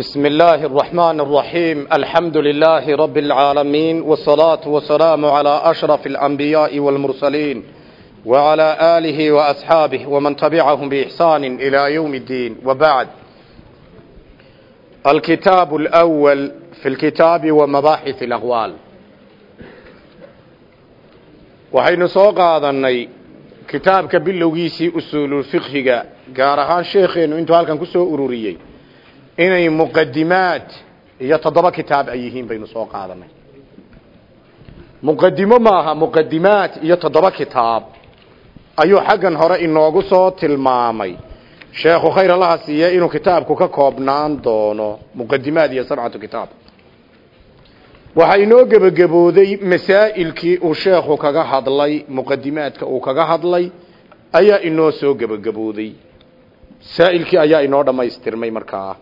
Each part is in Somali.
بسم الله الرحمن الرحيم الحمد لله رب العالمين والصلاة والسلام على أشرف الأنبياء والمرسلين وعلى آله وأصحابه ومن تبعهم بإحسان إلى يوم الدين وبعد الكتاب الأول في الكتاب ومباحث الأغوال waxaynu soo qaadanay kitaabka bilowgiisii usuululfiqhiga gaar ahaan sheekheenu intuu halkan ku soo ururiyey inay muqadimaad iyo toddoba kitaab ay yihiin baynu soo qaadanay. Muqadimo maaha muqadimaad iyo toddoba kitaab ayuu xaggan hore inoogu soo tilmaamay. Sheekhu khayr allaha siiye inuu kitaabku ka koobnaan doono muqadimaad iyo sabcatu kitaab. Waxaa inoo gebagabooday masaa'ilkii uu sheekhu kaga hadlay muqadimaadka uu kaga hadlay ayaa inoo soo gebagabooday. Masaa'ilkii ayaa inoo dhammaystirmay markaa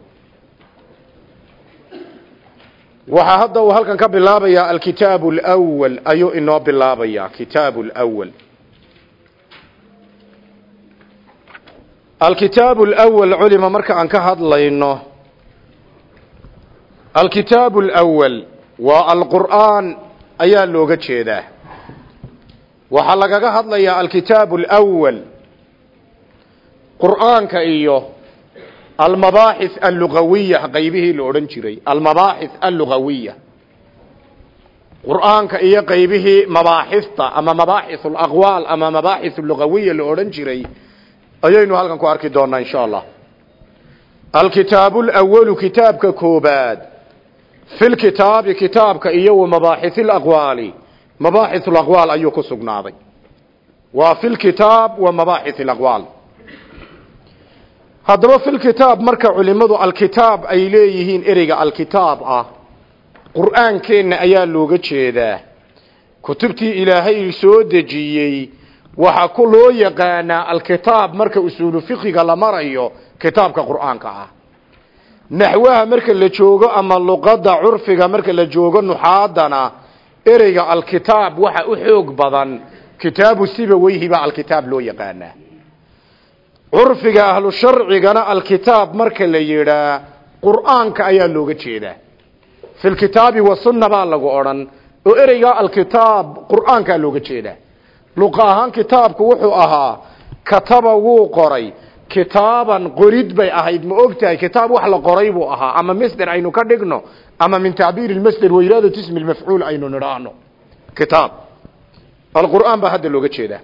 waxaa hadda uu halkan ka bilaabayaa alkitaab alwal ayuu inoo bilaabayaa kitaab lwal alkitaab alwal culima marka aan ka hadlayno alkitaab alwal waa alqur'aan ayaa looga jeedaa. Waxaa lagaga hadlayaa alkitaab alwal qur'aanka iyo almabaaxith allugawiya qaybihii la odhan jiray. Almabaaxith allugawiya qur'aanka iyo qaybihii mabaaxista ama mabaaxith alaqwaal ama mabaaxith allugawiya la odhan jiray. Ayaynu halkan ku arki doonaa insha allah. Alkitaabu lawalu kitaabka koobaad. Fi lkitaabi kitaabka iyo wa mabaaxith alaqwaali mabaaxith alaqwaal ayuu ku sugnaaday. Waa fi lkitaab wa mabaaxith alaqwaal haddaba fi lkitaab marka culimadu alkitaab ay leeyihiin ereyga alkitaab ah qur'aankeenna ayaa looga jeedaa. Kutubtii ilaahay soo dejiyey waxaa ku loo yaqaanaa alkitaab marka usuulu fiqiga la marayo kitaabka qur'aanka ah. Naxwaha marka la joogo ama luqadda curfiga marka la joogo nuxaadana ereyga alkitaab waxa u xoog badan. Kitaabu sibaweyhi baa alkitaab loo yaqaanaa curfiga ahlu sharcigana alkitaab marka la yidhaa qur'aanka ayaa looga jeedaa. Fi lkitaabi wasunna baa lagu odhan oo ereygaa alkitaab qur'aankaa looga jeedaa. Luqa ahaan kitaabku wuxuu ahaa kataba wuu qoray kitaaban qorid bay ahayd. Ma og tahay kitaab wax la qoray buu ahaa ama masder aynu ka dhigno ama min tacbiir lmasder wairadat ismi lmafcuul aynu nidhaahno. Kitaab. Alqur'aan baa hadda looga jeedaa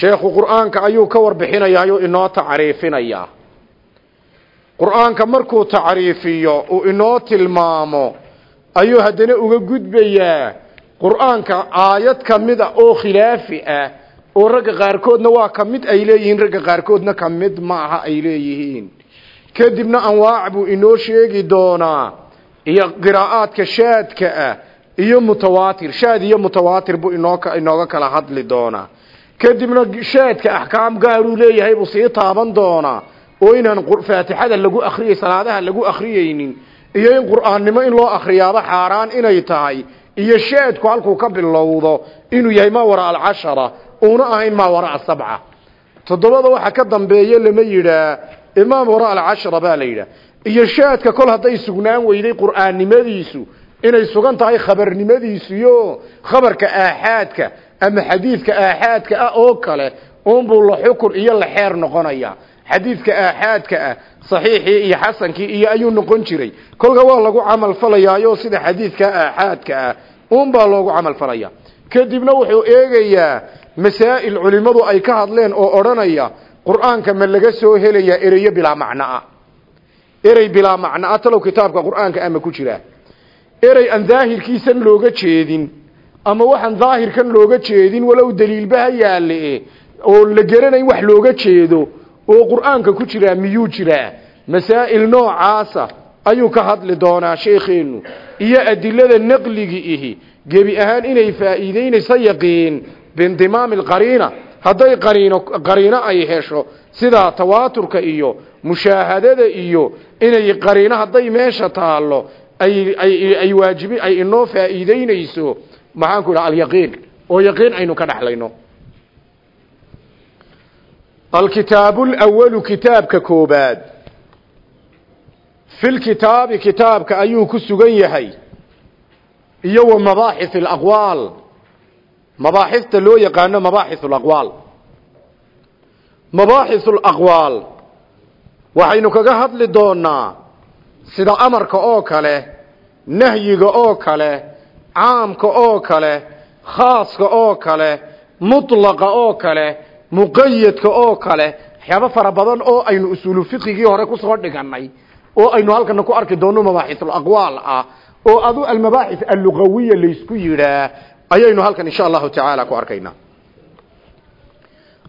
sheekhu qur'aanka ayuu ka warbixinayaa ayuu inoo tacriifinayaa qur'aanka markuu tacriifiyo uu inoo tilmaamo ayuu haddana uga gudbayaa. Qur'aanka aayad ka mid a oo khilaafi ah oo ragga qaarkoodna waa ka mid ay leeyihiin ragga qaarkoodna ka mid maaha ay leeyihiin. Kadibna anwaac buu inoo sheegi doonaa iyo qiraa'aadka shaadka ah iyo mutawaatir. Shaad iyo mutawaatir buu inoo inooga kala hadli doonaa kadibna shaadka axkaam gaaruu leeyahay buu sii taaban doonaa oo inaan faatixada lagu akriyay salaadaha lagu akriyeynin iyo in qur'aannimo in loo akriyaaba xaaraan inay tahay iyo shaadku halkuu ka bilowdo inuu yahay maa waraa alcashara uuna ahayn maa waraa asabca toddobada waxa ka dambeeye lama yidhaa imaam waraa alcashara baa la yidhaah iyo shaadka kol hadday sugnaan weyday qur'aannimadiisu inay sugan tahay khabarnimadiisuyo khabarka aaxaadka ama xadiidka aaxaadka ah oo kale unbuu la xukun iyo la xeer noqonaya. Xadiidka aaxaadka ah saxiixii iyo xasankii iyo ayuu noqon jiray. Kolka waa lagu camal falayaayo sida xadiidka aaxaadka ah unbaa loogu camal falaya. Kadibna wuxuu eegayaa masaa'il culimmadu ay ka hadleen oo odhanaya qur'aanka ma laga soo helayaa ereyo bilaa macnoa erey bilaa macnoa talow kitaabka qur'aanka ama ku jiraa erey aan daahirkiisan looga jeedin ama waxaan daahirkan looga jeedin walow daliilba ha yaale oo la geranayn wax looga jeedo oo qur'aanka ku jiraa miyuu jiraa? Masaa'il noocaasa ayuu ka hadli doonaa sheekheenu iyo adilada naqligi ihi gebi ahaan inay faa'iideynayso yaqiin biindimaami alqariina hadday qariino qariino ay hesho sida tawaaturka iyo mushaahadada iyo inay qariino hadday meesha taallo ay ay ay waajibi ay inoo faa'iideynayso maxaan ku idhaha alyaqiin? Oo yaqiin aynu ka dhexlayno alkitaabu alawalu kitaabka koobaad. Filkitaabi kitaabka ayuu ku sugan yahay. Iyo wa mabaaxith alaqwaal. Mabaaxifta loo yaqaano mabaaxith alaqwaal. Mabaaxith alaqwaal. Waxaynu kaga hadli doonaa sida amarka oo kale nahyiga oo kale caamka oo kale khaaska oo kale mutlaqa oo kale muqayadka oo kale waxyaabo fara badan oo aynu usuulu fiqigii hore ku soo dhigannay oo aynu halkana ku arki doono mabaaxith alaqwaal ah oo adu almabaaxith allugawiya laysku yidhaa ayaynu halkan insha allahu tacaala ku arkaynaa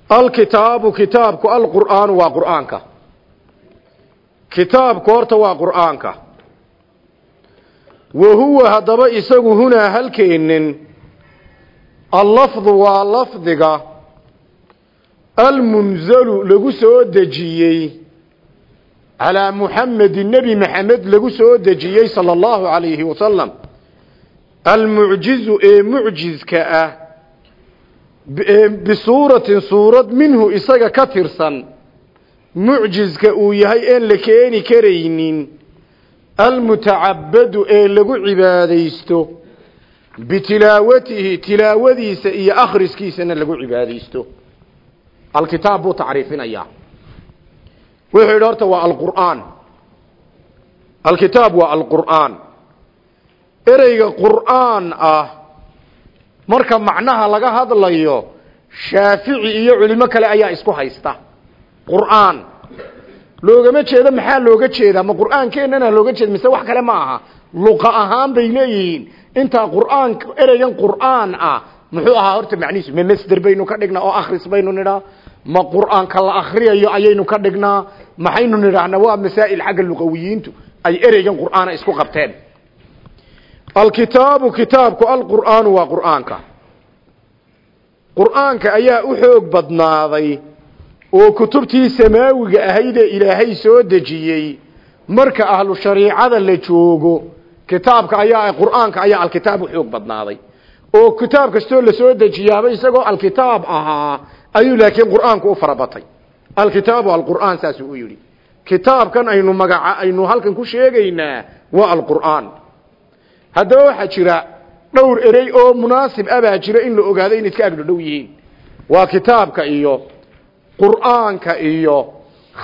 alkitaabu kitaabku alqur'aanu waa qur'aanka. Kitaabku horta waa qur'aanka wa huwa haddaba isagu hunaa halkeennin allafdu waa lafdiga. Almunzalu lagu soo dejiyey. Calaa muxamedi nebi maxamed lagu soo dejiyey sala allahu calayhi wasalam almucjizu ee mucjizka ah. Bisuuratin suurad minhu isaga ka tirsan. Mucjizka uu yahay een la keeni karaynin almutacabadu ee lagu cibaadaysto bitilaawatihi tilaawadiisa iyo akhriskiisana lagu cibaadaysto. Alkitaab buu tacriifinayaa. Wuxuu yidhi horta waa alqur'aan. Alkitaab waa alqur'aan. Ereyga qur'aan ah marka macnaha laga hadlayo shaafici iyo culimo kale ayaa isku haysta. Qur'aan loogama jeedo maxaa looga jeedaa? Ma qur'aankeenana looga jeeda mise wax kale ma aha? Luqa ahaan bay leeyihiin. Intaa qur'aan ereygan qur'aan ah muxuu ahaa horta macnihiisu ma masder baynu ka dhignaa oo akhris baynu nidhaa. Ma qur'aanka la akhriyayo ayaynu ka dhignaa. Maxaynu nidhaahnaa waa masaa'il xagga luqawiyiintu ay ereygan qur'aana isku qabteen. Alkitaabu kitaabku alqur'aanu waa qur'aanka. Qur'aanka ayaa u xoog badnaaday oo kutubtii samaawiga ahaydee ilaahay soo dejiyey marka ahlu shariicada la joogo kitaabka ayaa qur'aanka ayaa alkitaab u xoog badnaaday. Oo kitaab kastoo la soo dejiyaaba isagoo alkitaab ahaa ayuu laakiin qur'aanku u farabatay. Alkitaabu alqur'aan saasuu u yidhi. Kitaabkan aynu magaca aynu halkan ku sheegaynaa waa alqur'aan. Haddaba waxaa jira dhowr erey oo munaasib ah baa jira in la ogaado inay iska agdhodhow yihiin. Waa kitaabka iyo qur'aanka iyo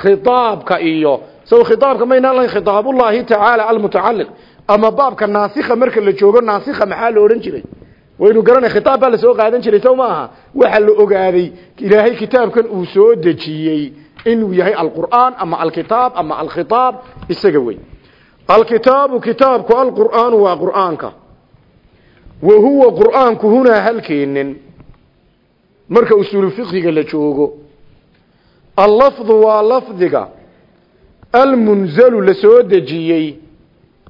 khitaabka iyo saw khitaabka maynaan lahayn khitaabullaahi tacaala almutacalliq ama baabka naasikha marka la joogo naasikha maxaa la odhan jiray? Waynu garanay khitaab baa la soo qaadan jiray sow maaha waxaa la ogaaday ilaahay kitaabkan uu soo dejiyey inuu yahay alqur'aan ama alkitaab ama alkhitaab isaga wey alkitaabu kitaabku alqur'aanu waa qur'aanka. Wa qur'aanku hunaa halkeenin marka usuulu fiqhiga la joogo allafdu waa lafdiga almunzalu la soo dejiyey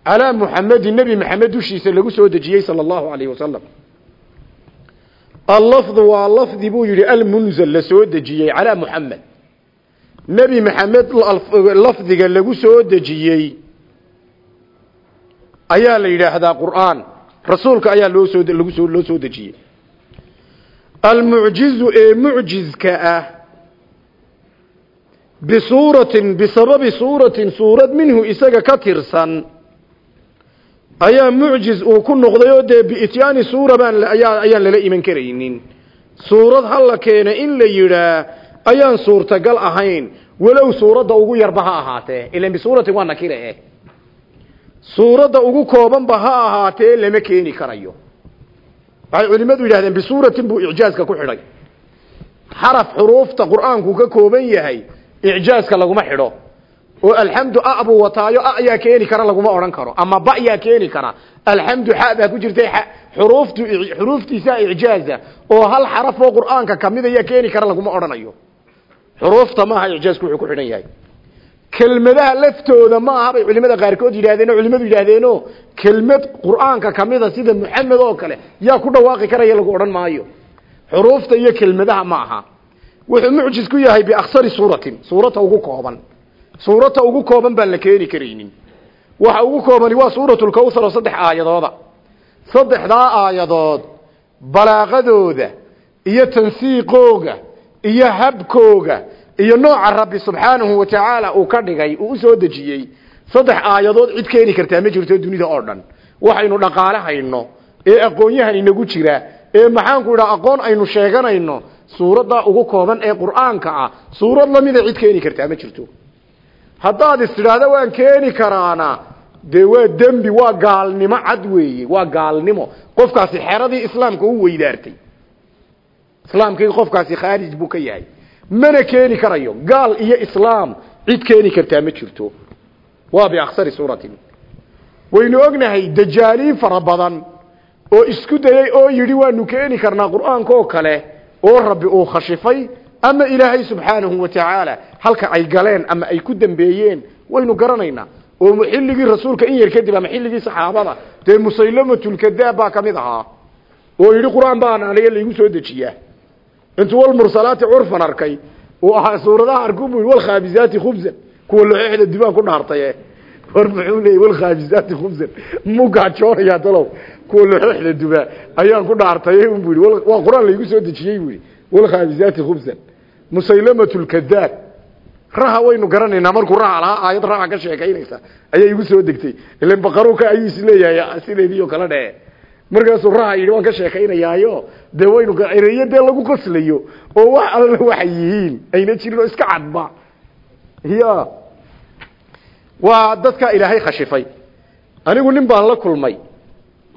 calaa muxamedin nebi maxamed dushiisa lagu soo dejiyey sala allahu alayhi wasalam allafdu waa lafdi buu yidhi almunzal la soo dejiyey calaa muxamed nebi maxamed lafdiga lagu soo dejiyey ayaa la yidhaahdaa qur'aan. Rasuulka ayaa loo soo lagu soo loo soo dejiyey. Almucjizu ee mucjizka ah bisuuratin bisababi suuratin suurad minhu isaga ka tirsan ayaa mucjiz uu ku noqday oo dee biityaani suura baan ayaa ayaan lala iman karaynin suurad hala keena in la yidhaa ayaan suurtagal ahayn walow suuradda ugu yarba ha ahaatee ilan bisuuratin waa nakire eh suuradda ugu koobanba ha ahaatee lama keeni karayo waxay culimmadu yidhahdeen bisuuratin buu icjaaska ku xidhay xaraf xuruufta qur'aanku ka kooban yahay icjaaska laguma xidho. Oo alxamdu a buu wataayo a yaa keeni kara laguma odhan karo. Ama ba yaa keeni kara. Alxamdu xa ku jirtay xuruuftu xuruuftiisa icjaaza. Oo hal xaraf oo qur'aanka ka mid yaa keeni kara laguma odhanayo. Xuruufta maaha icjaasku wuxuu ku xidhan yahay. Kelmadaha laftooda ma aha bay culimada qaarkood yidhaahdeen oo culimadu yidhaahdeeno kelmad qur'aanka kamida sida muxamed oo kale yaa ku dhawaaqi karaya lagu odhan maayo. Xuruufta iyo kelmadaha ma aha wuxuu mucjiz ku yahay biaksari suuratin suurata ugu kooban. Suurata ugu kooban baan la keeni karaynin. Waxa ugu koobani waa suuratulkawthar oo saddex aayadooda. Saddexdaa aayadood balaaqadooda iyo tansiiqooga iyo habkooga iyo nooca rabbi subxaanahu wa tacaala uu ka dhigay uu u soo dejiyey. Saddex aayadood cid keeni kartaa ma jirto dunida oo dhan. Waxaynu dhaqaale hayno ee aqoon-yahan inagu jira ee maxaanku idhaha aqoon aynu sheeganayno suuradda ugu kooban ee qur'aanka ah suurad lamida cid keeni kartaa ma jirto. Haddaad is tidhaahda waan keeni karaana. Dee waa dembi waa gaalnimo cad weeye waa gaalnimo. Qofkaasi xeradii islaamka u weydaartay. Islaamkii qofkaasi khaarij buu ka yahay. Mana keeni karayo. Gaal iyo islaam cid keeni kartaa ma jirto. Waa biaksari suuratin. Waynu ognahay dajaaliin fara badan oo isku dayay oo yidhi waanu keeni karnaa qur'aanka oo kale oo rabbi uu khashifay ama ilaahay subxaanahu wa tacaala halka ay galeen ama ay ku dambeeyeen waynu garanaynaa. Oo xilligii rasuulka in yar kadib ama xilligii saxaabada dee musaylamatulkadaab baa ka mid oo yidhi qur'aan baan aniga laygu soo dejiyaa. Intuu walmursalaati curfan arkay uu ahaa suuradaha arku bu walkhaabisaati khubsan kuwa loxeexda dibaan ku dhaartaye war muxuu leeyay walkhaabisaati khubsan mu gaajoonayaa dalow kuwa loxeexda dubaa ayaan ku dhaartay bu yidhi waa qur'aan laygu soo dejiyey bu yidhi walkhaabisaati khubsan musaylamatulkadaab raha waynu garanaynaa markuu raha lahaa aayad raha ka sheekaynaysa ayay igu soo degtay ilan baqaruka ayuu is leeyahay sideedii oo kale dhee markaasuu raha yidhi waan ka sheekaynayaayo dee waynu ereyo lagu qoslayo oo wax alla waxay yihiin ayna jirin iska cadba ya waa dadka ilaahay khashifay anigu nin baan la kulmay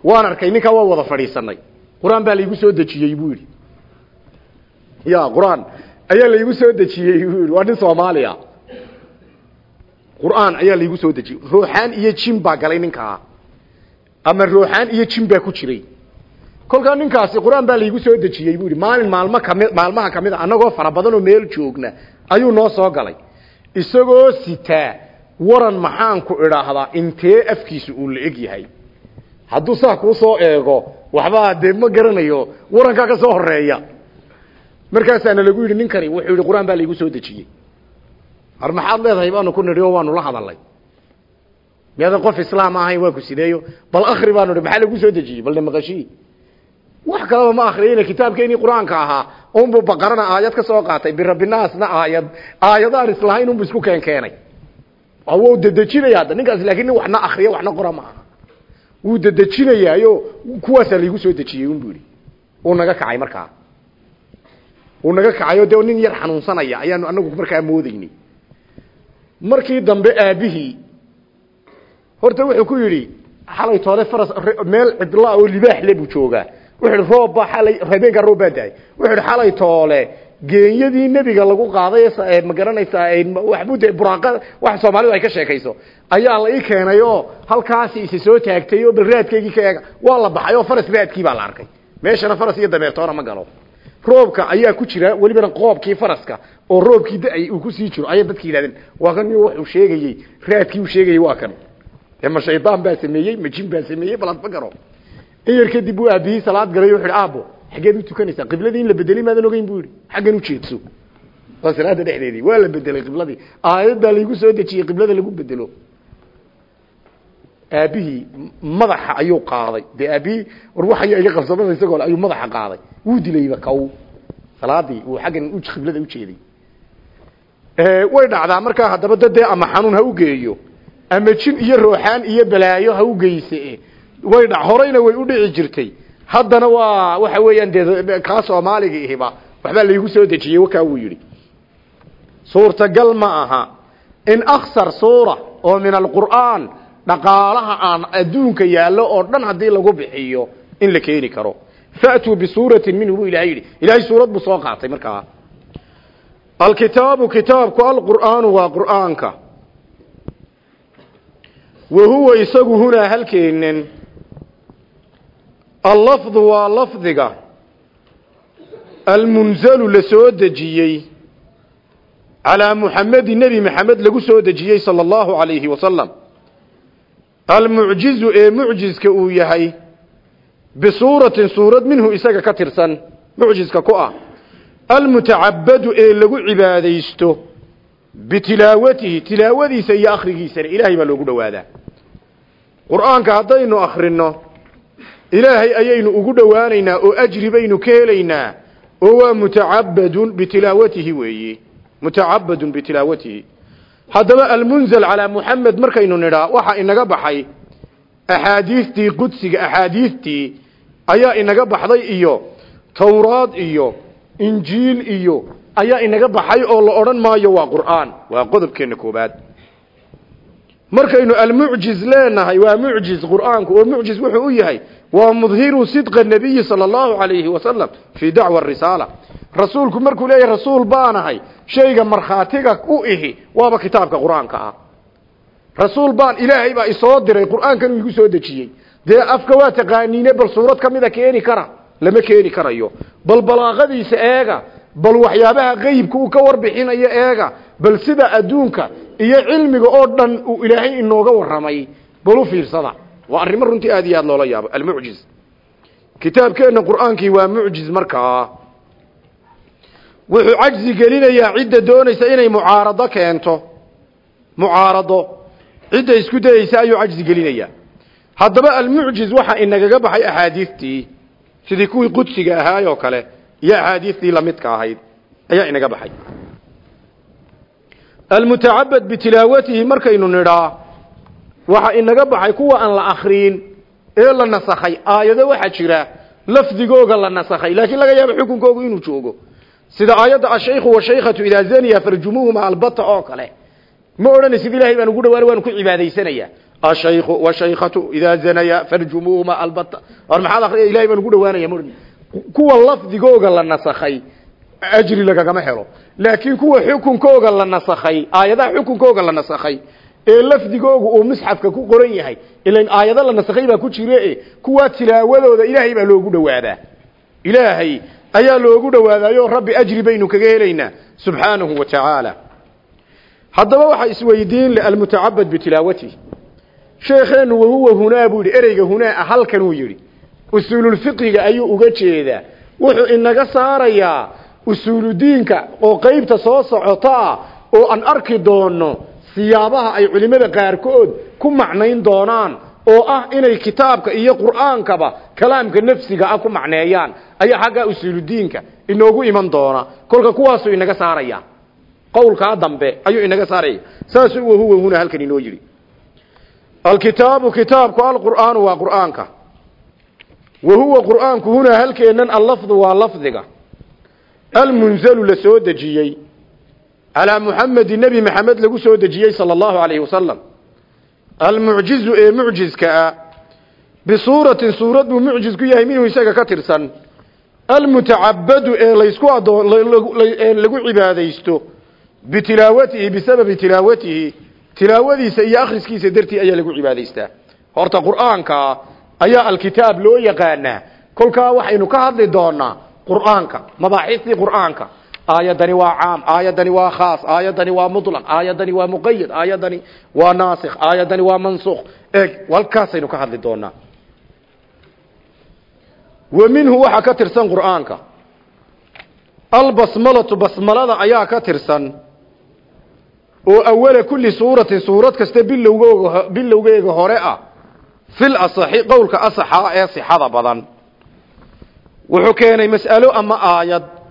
waan arkay ninkaa waan wada fadhiisanay qur'aan baa laygu soo dejiyey buu yidhi. Ya qur'aan ayaa laygu soo dejiyey buu yidhi. Waa nin soomaaliya. Qur'aan ayaa laygu soo dejiyey. Ruuxaan iyo jin baa galay ninkaa. Ama ruuxaan iyo jin baa ku jiray. Kolkaa ninkaasi qur'aan baa laygu soo dejiyey buu yidhi. Maalin maalmo kami maalmaha ka mid a annagoo fara badan oo meel joogna ayuu noo soo galay. Isagoo sitaa waran maxaanku idhaahdaa intee afkiisa uu la eg yahay hadduu saa kuu soo eego waxbaa dee garanayo warankaa ka soo horreeya markaasaana lagu yidhi ninkani wuxuu yidhi qur'aan baa laygu soo dejiyey. Har maxaad leedahay baanu ku nidhi waanu la hadalnay miyaadan qof islaam ahayn waa ku sideeyo bal akri baanu nihi maxaa lagu soo dejiyey? Balna maqashii wax kalaba ma akriyayna kitaabkeenii qur'aanka ahaa unbuu aayad ka soo qaatay birabbinaasna aayad aayadaan islahayn unbu isku keen keenay wuu dedejinaya hadda ninkaas laakiin waxna akriya waxna qora wuu dedejinayaayo kuwaasaa laygu soo dejiyey unbu yidhi uu naga kacay markaa uu naga kacayo dee nin yar xanuunsanaya ayaanu anagu markaa moodeynay markii dambe aabihii horta wuxuu ku yidhi xalay toole faras meel cidlaa oo libaax le buu joogaa. Wuxuu yidhi roobbaa xalay habeenkaa roob baa daay wuxuu yidhi xalay toole geenyadii nebiga lagu qaaday ee ma garanaysaa waxbuu dee buraaqa wax soomaalidu ay ka sheekayso. Ayaa la ii keenay oo halkaasi isi soo taagtay oo bal raadkeygii ka eega. Waa la baxay oo faras raadkii baa la arkay. Meeshana faras iyo dameertoona ma galo. Roobka ayaa ku jira welibana qoobkii faraska oo roobkii da'ay uu ku sii jiro ayay dadka yidhahdeen waa kan wuxuu sheegayey? Raadkii uu sheegayey waa kan. Ma shaydaan baa sameeyey ma baa sameeyey bal adma garo. In yar kadib buu aabihii salaad galay wuxu aabo xaggeed u tukanaysaa qibladii in la bedelay maadan ogeyn buu yidhi. Xaggan u jeedso. Waa salaada dhexdeedii waa la bedelay qibladii. Aayad baa laygu soo dejiyey qiblada lagu bedelo. Aabihii madaxa ayuu qaaday. Dee aabihii war waxay iga qabsamada isagoo ayuu madaxa qaaday. Wuu dilayba kaw. Salaadii uu xaggan qiblada ujeeday way dhacdaa markaa haddaba dadee ama xanuun ha u geeyo ama jin iyo rooxaan iyo balaayo ha u geyse way dha horeyna way u dhici jirtay haddana waa waxa weeyaan dee kaa soomaaliga ihiba waxbaa laygu soo dejiyey wakaa wuu yidhi. Suurtagal ma aha. In aksar suura oo min alqur'aan dhaqaalaha aan adduunka yaallo oo dhan haddii lagu bixiyo in la keeni karo. Faatuu bisuuratin minhu buu ilahay yidhi. Suurad buu soo qaatay markaa. Alkitaabu kitaabku alqur'aanu waa qur'aanka. Wa isagu hunaa halkeenan allafdu waa lafdiga almunzalu la soo dejiyey calaa muxamedi nebi maxamed lagu soo dejiyey sala allahu calayhi wasalam almucjizu ee mucjiska uu yahay bisuuratin suurad minhu isaga ka tirsan mucjiska ku ah. almutacabadu ee lagu cibaadaysto bitilaawatihi tilaawadiisa iyo akhrigiisana ilaahay baa loogu dhowaadaa qur'aanka haddaynu akhrino ilaahay ayaynu ugu dhowaanaynaa oo ajri baynu ka helaynaa oo waa mutacabadun bitilaawatihi weeye mutacabadun bitilaawatihi. Haddaba almunzal calaa muxamed markaynu nidhaa waxa inaga baxay axaadiistii qudsiga axaadiistii ayaa inaga baxday iyo towraad iyo injiil iyo ayaa inaga baxay oo la odhan maayo waa qur'aan waa qodobkeena koobaad markaynu almucjiz leenahay waa mucjiz qur'aanku oo mucjiz wuxuu u yahay waa mudhiru sidqa nabiyi sala allahu calayhi wasalam fii dacwa risaala rasuulku markuu leeyahay rasuul baanahay shayga markhaatiga u ihi waaba kitaabka qur'aanka ah. Rasuul baan ilaahay baa isoo diray qur'aankan uu igu soo dejiyey. Dee afka waa taqaaniine bal suurad ka mida keeni kara? Lama keeni karayo. Bal balaaqadiisa eega bal waxyaabaha qeybka uu ka warbixinayo eega bal sida adduunka iyo cilmiga oo dhan uu ilaahay inooga warramay. Bal u fiirsada waa arrimo runtii aad iyo aad loola yaabo. Almucjiz kitaabkeenna qur'aankii waa mucjiz markaa wuxuu cajzi gelinayaa cidda doonaysa inay mucaarado keento. Mucaarado. Cidda isku dayeysa ayuu cajzi gelinayaa. Haddaba almucjiz waxa inagaga baxay axaadiistii. Sidii kuwii qudsiga ahaayoo kale iyo axaadiistii lamidka ahayd ayaa inaga baxay. Almutacabad bitilaawatihi markaynu nidhaa waxa inaga baxay kuwa aan la akriyin ee la nasakhay. Aayado waxaa jira lafdigooga la nasakhay laakiin laga yaabo xukunkoogu inuu joogo. Sida aayadda ashaykhu washaykhatu idaa zaniya farjumuhuma albata oo kale. Ma odhanaysid ilahay baan ugu dhawaana waanu ku cibaadaysanayaa ashaykhu washaykhatu idaa zanaya farjumuhuma albata war maxaad akriya ilahay baan ugu dhawaanaya ma odhan kuwa lafdigooga la nasakhay ajri lagagama helo. Laakiin kuwa xukunkooga la nasakhay aayadaha xukunkooga la nasakhay ee lafdigoogu uu misxafka ku qoran yahay. Ilan aayado la nasakhay baa ku jire kuwa tilaawadooda ilaahay baa loogu dhawaadaa. Ilaahay ayaa loogu dhawaadayo rabbi ajri baynu kaga helaynaa subxaanahu wa tacaala. Haddaba waxaa isweydiin le almutacabad bitilaawatihi sheekheenu wahuwa hunaa buu yidhi ereyga hunaa halkanuu yidhi. Usuululfiqiga ayuu uga jeedaa. Wuxuu inaga saarayaa usuuludiinka oo qeybta soo socota ah oo aan arki doono siyaabaha ay culimada qaarkood ku macnayn doonaan oo ah inay kitaabka iyo qur'aankaba kalaamka nafsiga ah ku macneeyaan. Ayaa xaggaa usuuludiinka inoogu iman doona. Kolka kuwaasuu inaga saaraya. Qowlkaa dambe ayuu inaga saaraya. Saasuu wahuwa huna halkan inoo yidhi alkitaabu kitaabku alqur'aanu waa qur'aanka. Wa huwa qur'aanku hunaa halkeennan allafdu waa lafdiga. Almunzalu la soo dejiyey calaa muxamedi nebi maxamed lagu soo dejiyey sala allahu alayhi wasalam almucjizu ee mucjizka ah bisuuratin suurad buu mucjiz ku yahay minhu isaga ka tirsan. Almutacabadu ee laysku adoon lagu cibaadaysto bitilaawatihi bisababi tilaawatihi tilaawadiisa iyo akhriskiisa dartii ayaa lagu cibaadaystaa. Horta qur'aanka ayaa alkitaab loo yaqaanaa. Kolkaa waxaynu ka hadli doonaa qur'aanka mabaaxistii qur'aanka aayadani waa caam aayadani waa khaas aayadani waa mutlaq aayadani waa muqayad aayadani waa naasikh aayadani waa mansukh. Eeg halkaasaynu ka hadli doonaa. Wa minhu ka tirsan qur'aanka. Albasmalatu basmalada ayaa ka tirsan oo awala kulli suuratin suurad kasta bilowgeega hore ah. Fil asaxi qowlka asaxa ee sixada badan. Wuxuu keenay mas'alo ama aayad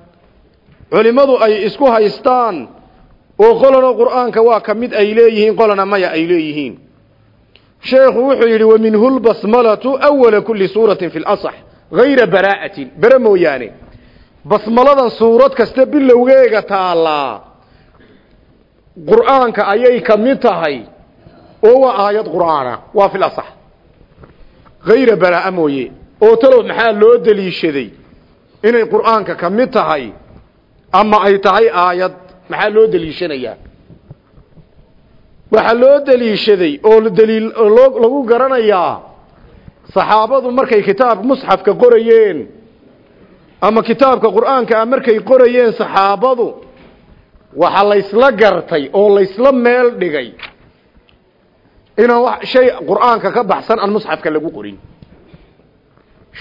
culimmadu ay isku haystaan oo qolana qur'aanka waa ka mid ay leeyihiin qolana maya ay leeyihiin. Sheekhu wuxuu yidhi waminhu lbasmalatu awala kulli suuratin fi lasax hayra baraa'atin bere mooyaane basmaladan suurad kasta bilowgeega taallaa. Qur'aanka ayay ka mid tahay oo waa aayad qur'aana waa fi lasax hayra baraa'a mooye oo talow maxaa loo deliishaday? Inay qur'aanka ka mid tahay ama ay tahay aayad. Maxaa loo deliishanayaa? Waxaa loo deliishaday oo daliil lagu garanayaa saxaabadu markay kitaab musxafka qorayeen ama kitaabka qur'aanka ah markay qorayeen saxaabadu waxaa laysla gartay oo laysla meel dhigay. Inaan shay qur'aanka ka baxsan aan musxafka lagu qorin.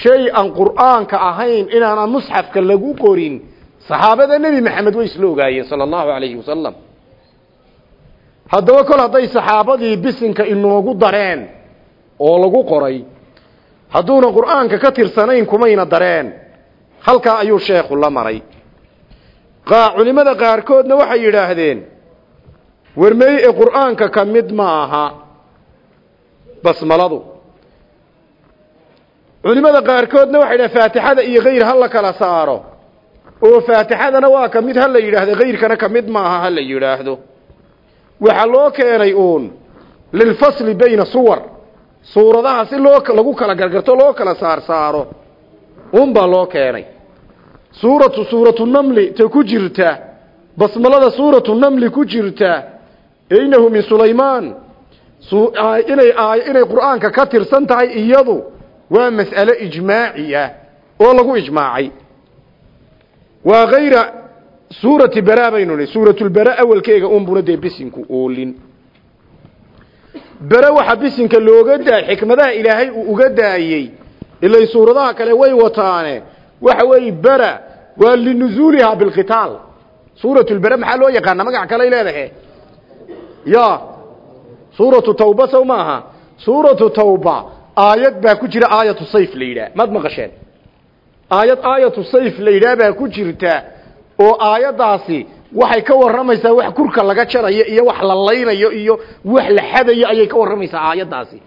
Shay aan qur'aanka ahayn inaanaan musxafka lagu qorin saxaabada nebi maxamed way isla ogaayeen sala allahu alayhi wasalam haddaba kol hadday saxaabadii bisinka inoogu dareen oo lagu qoray hadduuna qur'aanka ka tirsanayn kumayna dareen halkaa ayuu sheekhu la maray. Culimada qaarkoodna waxay yidhaahdeen warmey ee qur'aanka ka mid ma aha basmaladu. Culimada qaarkoodna waxay dhaha faatixada iyo kayr ha la kala saaro oo faatixadana waa ka mid ha la yidhaahdo kayrkana ka mid maaha ha la yidhaahdo. Waxaa loo keenay uun lilfasli bayna suwar suuradaha si loo lagu kala gargarto loo kala saar saaro. Un baa loo keenay. Suuratu suuratu namli ta ku jirta. Basmalada suuratu namli ku jirta. Inahu min sulaymaan. Inay inay qur'aanka ka tirsan tahay iyadu waa mas'ale ijmaaci ah oo lagu ijmaacay waa kayra suurati bara baynu nihi suuratulbara awalkeega unbuna dee bisinku oolin bere waxa bisinka looga daay xikmadaha ilaahay uu uga daayey ilay suuradaha kale way wataane. Waxa weeye bera waa linuzuulihaa bilqitaal. Suuratulbere maxaa loo yaqaana magac kaley leedahe ya suuratu tawba sow maaha. Suuratu tawba aayad baa ku jira aayatu sayf la yidhaah. Maad maqasheen aayad aayatu sayf la baa ku jirta oo aayaddaasi waxay ka warramaysaa wax kurka laga jarayo iyo wax la laynayo iyo wax la xadayo ayay ka warramaysaa aayaddaasi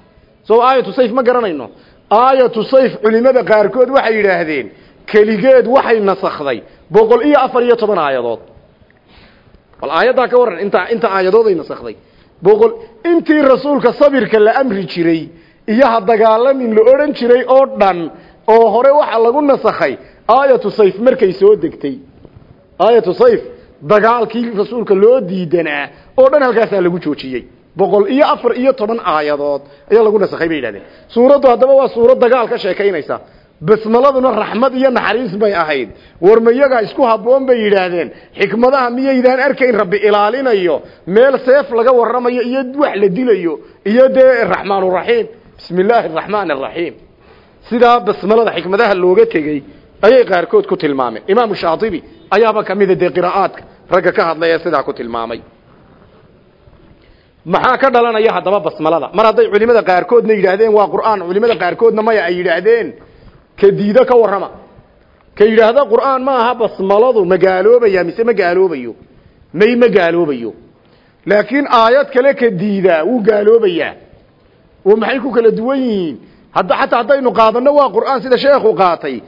soo aayatu sayf ma garanayno. Aayatu sayf culimada qaarkood waxay yidhaahdeen keligeed waxay nasakhday boqol iyo afar iyo toban aayadood. Bal aayaddaa ka warran inta inta aayadooday nasakhday. Boqol intii rasuulka sabirka la amri jiray iyo ha dagaalamin la odhan jiray oo dhan oo hore waxa lagu nasakhay aayatu sayf markay soo degtay. Aayatu sayf dagaalkii rasuulka loo diidanaa oo dhan halkaasaa lagu joojiyey. Boqol iyo afar iyo toban aayadood ayaa lagu nasakhay bay yidhahdeen. Suuraddu haddaba waa suurad dagaal ka sheekaynaysa. Basmaladuna raxmad iyo naxariis bay ahayd. War mayagaa isku habboon bay yidhaahdeen. Xikmadaha miyaydaan arkayn rabbi ilaalinayo. Meel seef laga warramayo iyo wax la dilayo. Iyo dee raxmaanuraxiim bismi illaahi araxmaan araxiim sidaa basmalada xikmadaha looga tegey ayay qaarkood ku tilmaameen. Imaamu shaatibi ayaaba ka mida dee qiraa'aadka. Ragga ka hadlaya sidaa ku tilmaamay. Maxaa ka dhalanaya haddaba basmalada? Mar hadday culimada qaarkoodna yidhaahdeen waa qur'aan. Culimada qaarkoodna maya ay yidhaahdeen ka diido ka warrama. Ka yidhaahda qur'aan ma aha basmaladu ma gaaloobaya mise ma gaaloobayo may ma gaaloobayo laakiin aayad kale ka diidaa wuu gaaloobayaa. Oo maxay ku kala duwan yihiin hadda xataa haddaynu qaadano waa qur'aan sida sheekhu qaatay.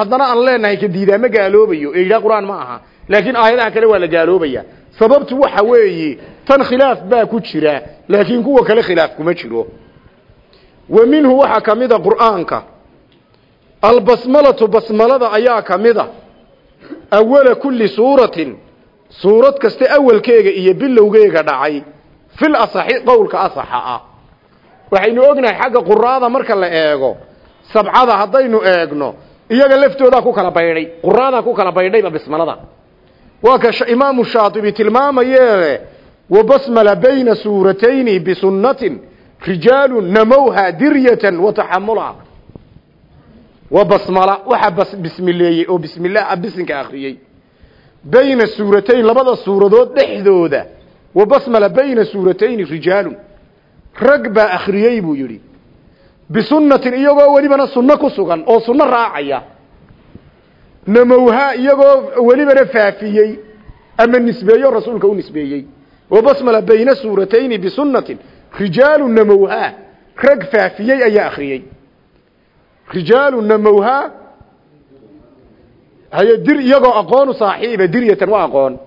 Haddana aan leenahay ka diidaa ma gaaloobayo. Ee qur'aan ma aha. Laakiin aayadaha kale waa la gaaloobaya. Sababtu waxa weeye tan khilaaf baa ku jira laakiin kuwa kale khilaaf kuma jiro. Wa minhu waxaa ka qur'aanka. Albasmalatu basmalada ayaa ka mida. Awala kulli suuratin. Suurad kasta awalkeega iyo bilowgeega dhacay. Fil asaxi qowlka asaxa ah waxaynu ognahay xagga quraada marka la eego sabcada haddaynu eegno iyaga laftoodaa ku kala baydhay quraadaa ku kala baydhayba basmalada waa ka imaamu shaatibi tilmaamaye wabasmala bayna suuratayni bisunnatin rijaalu namowha diryatan wa taxamula wa basmala waxaa bas bismileeyey oo bismillah bisinka akhriyey. Bayna suuratayn labada suuradood dhexdooda. Wa basmala bayna suuratayni rijaalun rag baa akhriyey buu yidhi bisunnatin iyagoo welibana sunno ku sugan oo sunno raacaya namowha iyagoo welibana faafiyey ama nisbeeyo rasuulka u nisbeeyey wa basmala bayna suuratayni bisunnatin rijaalu namowha rag faafiyey ayaa akhriyey. Rijaalu namowha haye dir iyagoo aqoonu saaxiiba diryatan waa aqoon.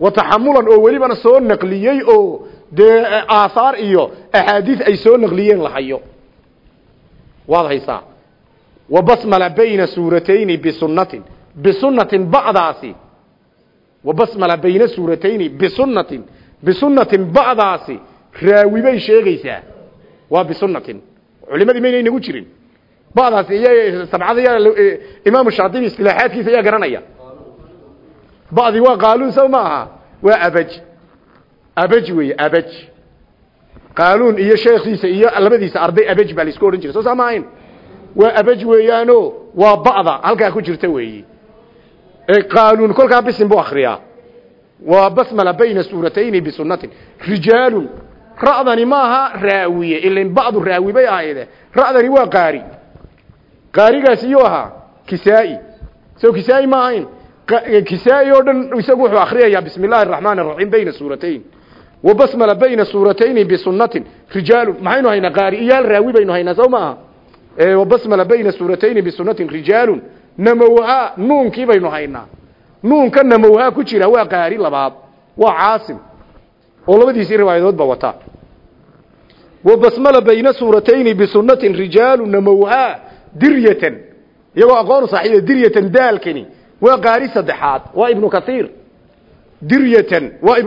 Wa taxamulan oo welibana soo naqliyey oo dee aahaar iyo axaadiis ay soo naqliyeen la hayo waad haysaa. Wa basmala bayna suuratayni bisunnatin bisunnatin ba'daasi. Wa basmala bayna suuratayni bisunnatin bisunnatin ba'daasi. Raawi bay sheegaysaa. Waa bisunnatin culimadii mayna inagu jirin. Ba'daasi iyo sabcada yaa imaamu shaatibi istilaaxaadkiisa ayaa garanaya. Ba'dii waa qaaluun sow ma aha. Waa abaj abaj weeye abaj qaaluun iyo sheekhiisa iyo labadiisa arday abaj baa la isku odhan jiray. Soo saa ma ahayn. Waa abaj weeyaano waa ba'da halkaa ku jirta weeyi qaaluun kolkaa bisin buu akriyaa waa basmala bayna suuratayni bisunnatin rijaalun ra'dani maaha raawiye ilan ba'du raawi bay ahayde ra'dani waa qaari. Qaarigaasi yuu ahaa kisaa'i. Soo kisaa'i ma ahayn. Kisaa'i oo dhan isagu wuxuu akriyayaa bismi illaahi araxmaan araxiim bayna suuratayn wabasmala bayna suuratayni bisunnatin rijaalun maxaynu haynaa qaari'iyaal raawi baynu haynaa soo maaha wabasmala bayna suuratayni bisunnatin rijaalun namowhaa nuunkii baynu haynaa nuunka namowhaa ku jira waa qaari labaad waa caasim oo labadiisii riwaayadoodba wata wabasmala bayna suuratayni bisunnatin rijaalu namowhaa diryatan iyagoo aqoonu saaxiiba diryatan daalkani waa qaari saddexaad waa ibnu kaiir diryatan waa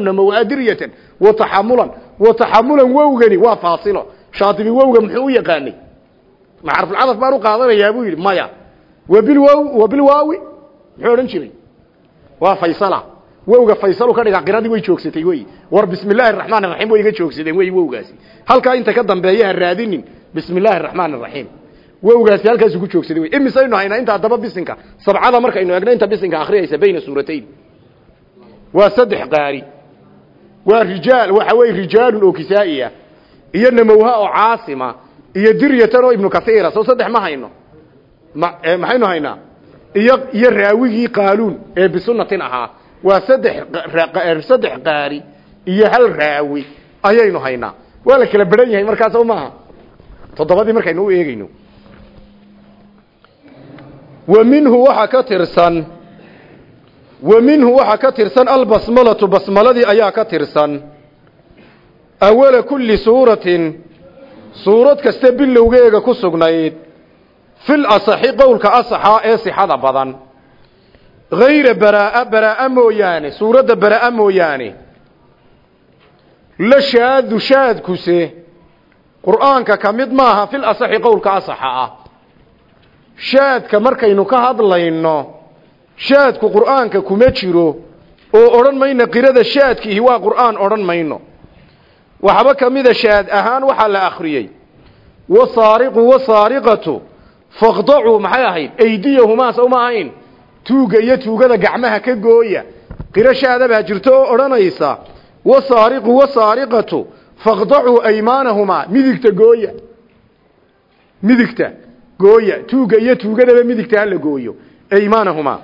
namowhaa diryatan wataxamulan wataxamulan wowgani waa faasilo. Shaatibi wowga muxuu u yaqaanay? Ma xarfulcadaf baan u qaadanayaa buu yidhi maya wabilwow wabilwaawi muxuu odhan jiray. Waa faysala. Wowga faysalu ka dhiga qiradii way joogsatay wey war bismi illaahi araxmaan iraxiim way iga joogsadeen wey wowgaasi. Halkaa inta ka dambeeya ha raadinin. Bismi illaahi araxmaan iraxiim wowgaasi halkaasu ku joogsaday wey. Imisaynu haynaa inta haddaba bisinka? Sabcada markaynu egno inta bisinka akhriyaysa bayna suuratayn. Waa saddex qaari. Waa rijaal waxa weye rijaalun oo kisaa'iya iyo namowha oo caasima iyo diryatan oo ibnu kaiira soo saddex ma hayno? Ma maxaynu haynaa? Iyo iyo raawigii qaaluun ee bisunnatin ahaa. Waa saddex saddex qaari iyo hal raawi ayaynu haynaa. Waa la kala beran yahay markaas maaha? Toddobadii markaynu u eegeyno wa minhu waxaa ka tirsan. Wa minhu waxaa ka tirsan albasmalatu basmaladii ayaa ka tirsan. Awala kulli suuratin suurad kasta bilowgeega ku sugnayd. Fil asaxi qowlka asaxa ee sixada badan. Hayra baraa baraa mooyaane suuradda baraa mooyaane. La shaadu shaadkuse qur'aanka ka mid maaha fil asaxi qowlka asaxa ah shaadka markaynu ka hadlayno shaadku qur'aanka kuma jiro oo odhan mayno qirada shaadkiihi waa qur'aan odhan mayno. Waxba ka mida shaad ahaan waxaa la akhriyey. Wasaariqu wasaariqatu faqdacuu maxay ahayd? Aydiyahumaa sow ma ahayn. Tuugga iyo tuugada gacmaha ka gooya. Qiro shaadabaa jirto oo odhanaysa. Wasaariqu wasaariqatu faqdacuu aymaanahumaa. Midigta gooya. Midigta gooya tuugga iyo tuugadaba midigta hala gooyo aymaanahumaa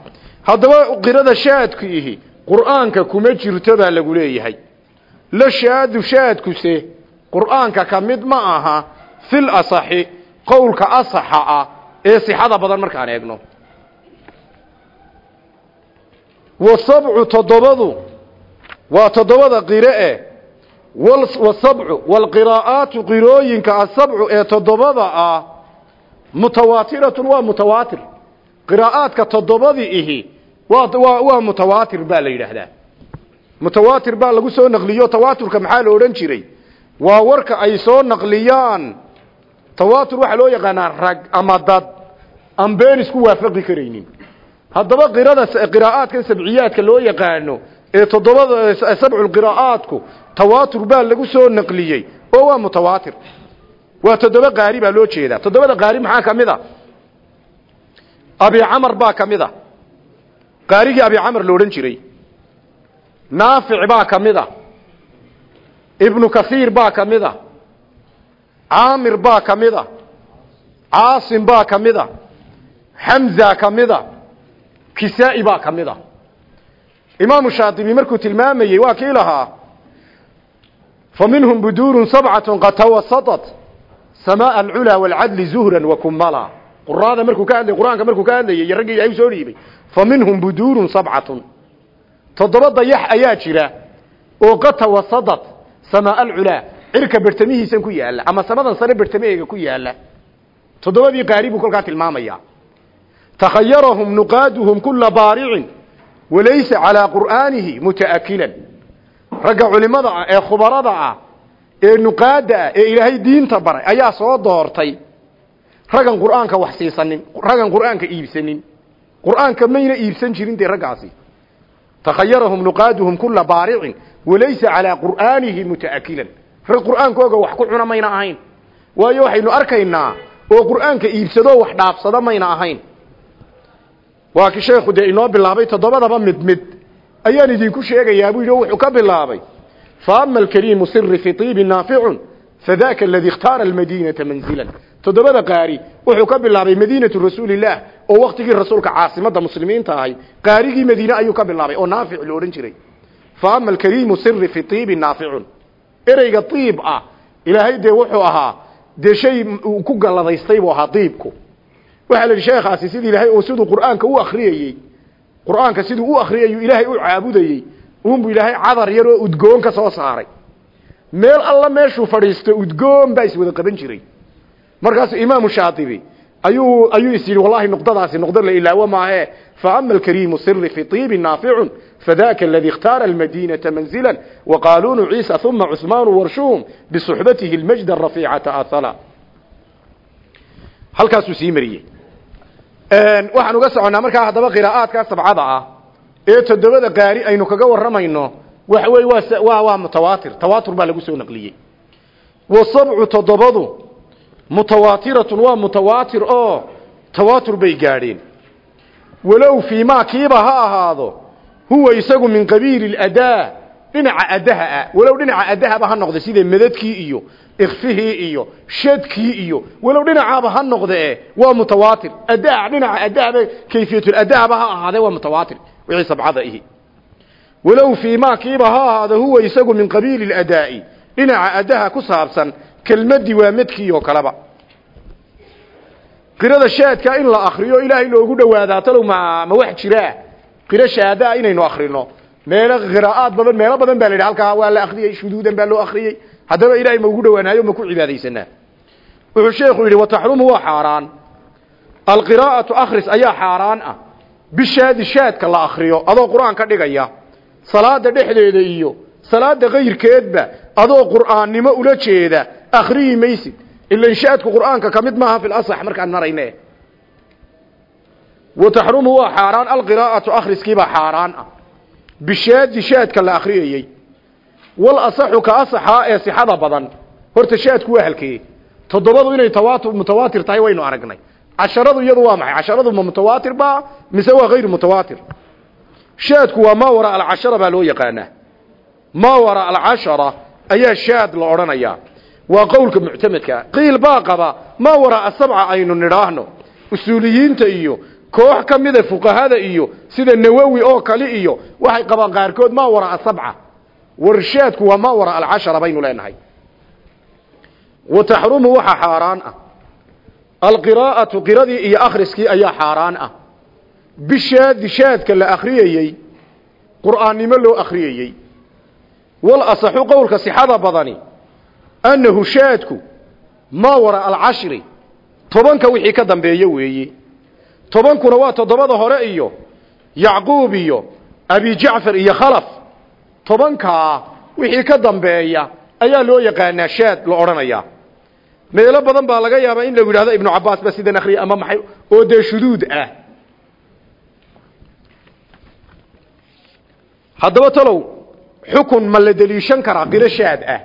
haddaba qirada shaadku ihi qur'aanka kuma jirto baa lagu leeyahay. La shaadu shaadkuse qur'aanka ka mid ma aha fil asaxi qowlka asaxa ah ee sixada badan markaan eegno. Wasabcu toddobadu waa toddobada qire wasabcu waalqiraa'aatu qirooyinka asabcu ee toddobada ah mutawaatiratun waa mutawaatir. Qiraa'aadka toddobadii ihi waa waa mutawaatir baa la yidhaahdaa. Mutawaatir baa lagu soo naqliyo tawaaturka maxaa la odhan jiray? Waa warka ay soo naqliyaan. Tawaatur waxaa loo yaqaanaa rag ama dad. Aan been isku waafaqi karaynin. Haddaba qirada qiraa'aadkan sabciyaadka loo yaqaano ee toddobada sabcu qiraa'aadku tawaatur baa lagu soo naqliyey oo waa mutawaatir waa toddoba qaari baa loo jeedaa. Toddobada qaari maxaa ka mid a? Abi camar baa ka mid a. Qaarigii abi camar lo odhan jiray. Naafic baa ka mid a. Ibnu kasiir baa ka mid a. Caamir baa ka mid a. Caasim baa ka mid a. Xamza ka mid a. Kisaa-i baa ka mid a. Imaamu shaatibi markuu tilmaamayey waa kii lahaa fa buduurun sabcatun qad tawasatat samaa alculaa waalcadli zuhran wa kumala quraada markuu ka hadlay qur'aanka markuu ka hadlayay iyo raggii ilahay u soo dhiibay. Fa minhum buduurun sabcatun. Toddoba dayax ayaa jira oo qad tawasadat samaa alculaa cirka bertamihiisan ku yaalla ama samadan sare bertamaheega ku yaalla. Toddobadii qaari buu kolkaa tilmaamaya takhayarahum nuqaaduhum kula baaricin walaysa calaa qur'aanihi muta'akilan ragga culimada ah ee khubarada ah ee nuqaada ah ee ilaahay diinta baray ayaa soo doortay. Raggan qur'aanka wax siisanin raggan qur'aanka iibsanin. Qur'aanka mayna iibsan jirin dee raggaasi. Takhayarahum nuqaaduhum kula baaricin walaysa calaa qur'aanihi muta'akilan rag qur'aankooga wax ku cuna mayna ahayn. Waayo waxaynu arkaynaa oo qur'aanka iibsadoo wax dhaafsada mayna ahayn. Waa ki sheekhu dee inoo bilaabay toddobadaba mid mid. Ayaan idinku sheegayaa buu yidhi wuxuu ka bilaabay ama alkariimu siri fi tiibi naaficun fadaka aladi ikhtaara almadiinata manzilan toddobada qaari wuxuu ka bilaabay madiinatu rasuulillaah oo waktigii rasuulka caasimadda muslimiinta ahay qaarigii madiine ayuu ka bilaabay oo naafic la odhan jiray fa ama alkariimu siri fi tiibi naaficun ereyga tiib ah ilaahay dee wuxuu ahaa dee shay uu ku galladaystay buu ahaa diibku waxaa la yidhi sheekhaasi sidii ilaahay oo siduu qur'aanka u uunbuu ilaahay cadar yar oo udgoon ka soo saaray. Meel alla meeshuu fadhiisto udgoon baa iswada qaban jiray. Markaasuu imaamu shaatibi ayuu ayuu is wallahi nuqdadaasi nuqdo la ilaawo maahe. Fa ama alkariimu siri fi tiibi naaficun fadaka aladi اkhtaara almadinata manzila waqaaluunu ciisa uma cusmaanu warshuum bisuxbatihi lmajda arafiicata ahala halkaasuu sii mariyey. Waxaan uga soconnaa markaa haddaba qiraa'aadkaa sabcada ah ee toddobada qaari aynu kaga warramayno waxa weeye waa waa waa mutawaatir. Tawaatur baa lagu soo naqliyey. Wasabcu toddobadu mutawaatiratun waa mutawaatir oo tawaatur bay gaadheen. Walow fii maa kiiba ha ahaado huwa isagu min qabiili adaa dhinaca addaha ah dhinaca addahaba ha noqda sida madadkii iyo ikfihii iyo shadkii iyo walow dhinacaaba ha noqde waa mutawaatir. Addaa dhinaca addahaba kayfiyatul addahaba ha ahaadee waa mutawaatir wixii sabcada ihi. Walow fii maa kiiba ha ahaado huwa isagu min qabiili adaa'i dhinaca addaha ku saabsan kelmadii waa medkii oo kaleba qirada shaadka in la akriyo ilaahay loogu dhawaadaa talow ma ma wax jiraa qiro shaadaa inaynu akrino meelo qiraa'aad badan meelo badan baa la yidhi halkaa waa la akriyey shuduudan baa loo akriyey haddaba ilaahay ma ugu dhawaanaayo ma ku cibaadaysanaa bishaadi shaadka la akriyo adoo qur'aan ka dhigaya salaada dhexdeeda iyo salaada kayrkeedba adoo qur'aannimo ula jeeda akhriyi maysid. Ila inshaadku qur'aanka ka mid maaha fi lasax markaan marayne. Wa taxrumu waa xaaraan alqiraa'atu akhriskiibaa xaaraan ah. Bishaadi shaadka la akhriyayey wal asaxu ka asaxaa ee sixada badan. Horta shaadku waa halkee. Toddobadu inay mutawaatir tahay waynu aragnay casharadu iyadu waa maxay? Casharadu ma mutawaatir ba? Mise waa hayr mutawaatir? Shaadku waa maa wara alcashara baa loo yaqaanaa. Maa wara alcashara ayaa shaad la odhanayaa waa qowlka muctamadkaa qiil baa qaba maa waraa sabca aynu nidhaahno. Usuuliyiinta iyo koox ka mida fuqahada iyo sida nawowi oo kale iyo waxay qabaan qaarkood maa waraa sabca warshaadku waa maa waraa alcashara baynu leenahay. Wa alqiraa'atu qiradii iyo akhriskii ayaa xaaraan ah. Bishaadi shaadka la akhriyayey qur'aannimo loo akhriyayey. Wal asaxu qowlka sixada badani annahu shaadku maa wara alcashri tobanka wixii ka dambeeyo weeye tobankuna waa toddobada hore iyo yacquub iyo abi jacfar iyo khalaf. Tobankaa wixii ka dambeeya ayaa loo yaqaanaa shaad la odhanayaa meelo badan baa laga yaabaa in lagu yidhahdo ibnu cabbaas ba sidan akhriya ama maxay oo dee shuduud ah. Haddaba talow xukun ma la deliishan karaa qiro shaad ah.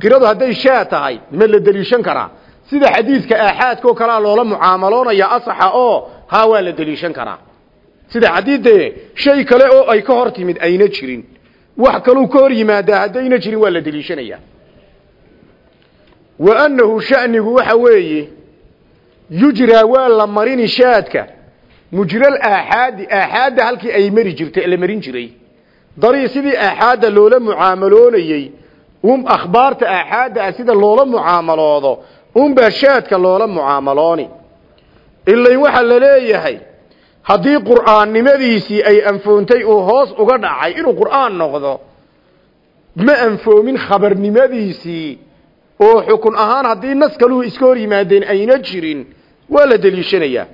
Qiradu hadday shaad tahay ma la deliishan karaa. Sida xadiidka aaxaadka oo kalea loola mucaamaloonaya asaxa oo haa waa la deliishan karaa. Sida xadiidee shay kale oo ay ka hor timid ayna jirin. Wax kaluu ka hor yimaadaa haddayna jirin waa la deliishanayaa wa annahu sha'nigu waxa weeye yujraa waa la marini shaadka mujral aaxaadi aaxaadda halkii ay mari jirtay la marin jiray. Darii sidii aaxaadda loola mucaamaloonayey um akhbaarta aaxaadda ah sida loola mucaamaloodo unbaa shaadka loola mucaamalooni. Ilayn waxaa la leeyahay haddii qur'aannimadiisii ay anfoontay uu hoos uga dhacay inuu qur'aan noqdo ma anfoomin khabarnimadiisii oo xukun ahaan haddii nas kaluhu iska hor yimaadeen ayna jirin waa la deliishanayaa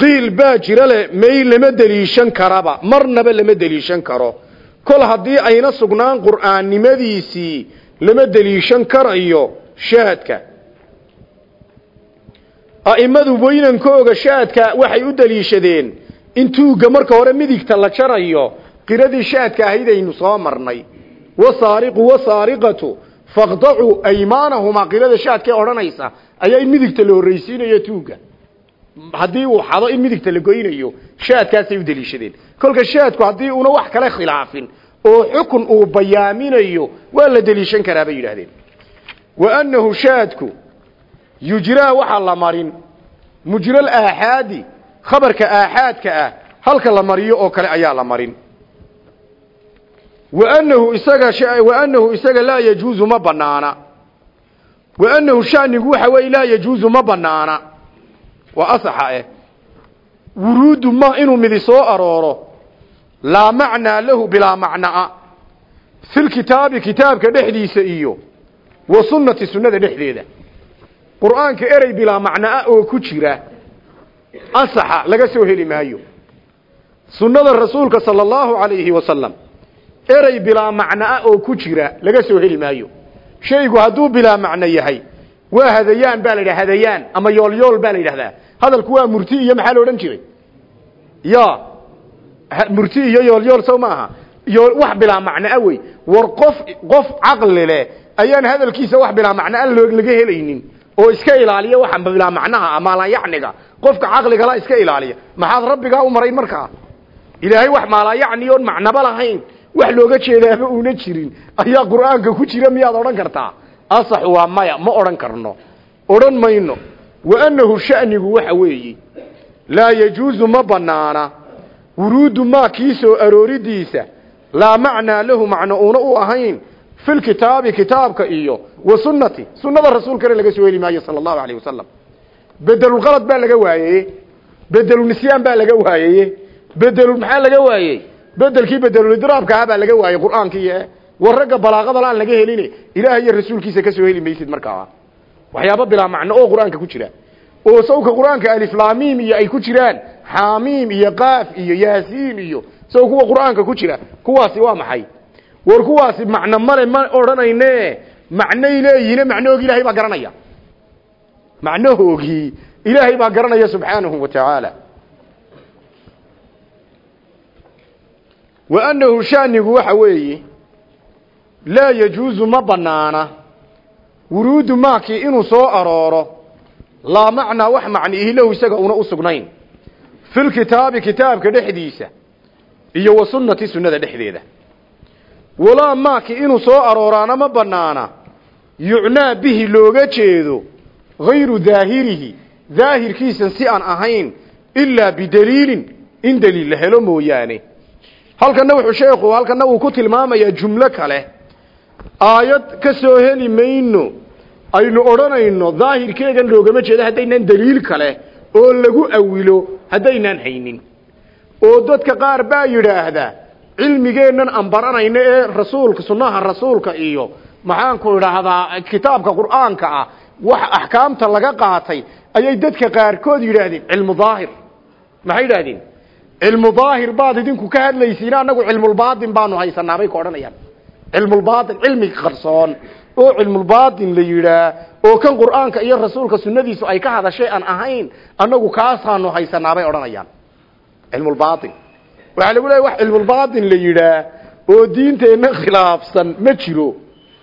qiil baa jira le may lama deliishan karaba marnaba lama deliishan karo. Kol haddii ayna sugnaan qur'aannimadiisii lama deliishan karayo shaadka a'immadu weynankooga shaadka waxay u deliishadeen in tuugga marka hore midigta la jarayo qiradii shaadka ahaydaynu soo marnay. Wasaariqu wasaariqatu faqdacuu aymaanahumaa qirada shaadkae odhanaysa ayaa in midigta la horraysiinayo tuugga haddii uu xado in midigta la goynayo shaadkaasay u deliishadeen. Kolka shaadku haddii una wax kale khilaafin oo xukun uu bayaaminayo waa la deliishan karaa bay yidhaahdeen. Wa annahu shaadku yujraa waxaa la marin mujral aaxaadi khabarka aaxaadka ah halka la mariyo oo kale ayaa la marin waanahu isaga waanahu isaga laa yajuuzu ma banaana waanahu shanigu waxa weeye laa yajuuzu ma banaana waa asaxa eh wuruudu ma inuu midi soo arooro laa macnaa lahu bilaa macnaa filkitaabi kitaabka dhexdiisa iyo wa sunnati sunnada dhexdeeda qur'aanka erey bilaa macnaa oo ku jira asaxa laga soo heli maayo sunnada rasuulka sala allahu calayhi wasalam erey bilaa macnaa oo ku jira laga soo heli maayo. Shaygu hadduu bilaa macno yahay waa hadayaan baa la yidhaha hadayaan ama yoolyool baa la yidhahdaa. Hadalku waa murti iyo maxaa la odhan jiray? Ya murti iyo yoolyool sow ma aha. Wax bilaa macnaa wey. War qof qof caqli leh ayaan hadalkiisa wax bilaa macnaa laga helaynin oo iska ilaaliya waxa bilaa macnaha maalayacniga qofka caqligala iska ilaaliya. Maxaad rabbigaa u marayn markaa? Ilaahay wax maalayacni oon macnaba lahayn wax looga jeedaaba una jirin. Ayaa qur'aanka ku jira miyaad odhan kartaa? Asax waa maya ma odhan karno. Odhan mayno. Wa annahu sha'nigu waxa weeye laa yajuuzu ma banaana wuruudu maa kii soo arooridiisa. Laa macnaa lahu macno una u ahayn. Fi lkitaabi kitaabka iyo wa sunnati. Sunnada rasuulkana laga soo heli maayo sala allahu alayh wasalam bedelulqalad baa laga waayeye bedelunisyaan baa laga waayeye bedelu maxaa laga waayey bedelkii bedelulidraabka ahaa baa laga waayey qur'aankii war ragga balaaqadala aan laga helin ilaah iyo rasuulkiisa ka soo heli maysid markaa waxyaaba bilaa macno oo qur'aanka ku jira. Oo sawka qur'aanka aliflaamiim iyo ay ku jiraan xaamiim iyo qaaf iyo yaasiin iyo saw kuwa qur'aanka ku jira kuwaasi waa maxay? War kuwaasi macno male ma odhanayne macnay leeyihiine macnahoogii ilahay baa garanaya. Macnahoogii ilaahay baa garanaya subxaanahu wa tacaala wa annahu shanigu waxa weeye laa yajuuzu ma banaana wuruudu maakii inuu soo arooro. Laa macnaa wax macniihi lahu isaga una u sugnayn. Filkitaabi kitaabka dhexdiisa iyo wa sunnati sunnada dhexdeeda. Walaa maaki inuu soo arooraana ma banaana yucnaa bihi looga jeedo hayru daahirihi daahirkiisan si aan ahayn ilaa bidaliilin in daliil la helo mooyaane halkana wuxuu sheekhu halkana uu ku tilmaamayaa jumlo kale. Aayad ka soo heli mayno aynu odhanayno daahirkeegan loogama jeedo haddaynaan daliil kale oo lagu awilo haddaynaan haynin. Oo dadka qaar baa yidhaahdaa cilmigeennan aan baranayno ee rasuulka sunnaha rasuulka iyo maxaanku idhaahdaa kitaabka qur'aanka ah wax axkaamta laga qaatay ayay dadka qaarkood yidhaahdeen cilmu daahir. Maxay yidhahdeen cilmu daahir baad idinku ka hadlaysiin annagu cilmulbaatin baanu haysanaa bay ka odhanayaan. Cilmulbaatin cilmi qarsoon. Oo cilmulbaatin la yidhaa oo kan qur'aanka iyo rasuulka sunnadiisu ay ka hadashay aan ahayn annagu kaasaanu haysanaa bay odhanayaan. Cilmulbaatin waxaa lagu leeya wax cilmulbaatin la yidhaa oo diinteenna khilaafsan ma jiro.